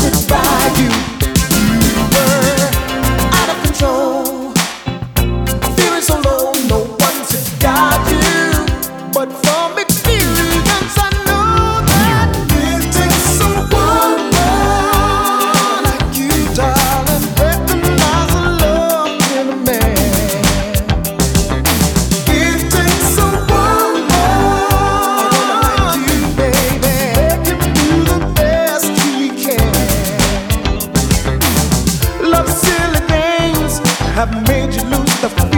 sit by. You have made you lose the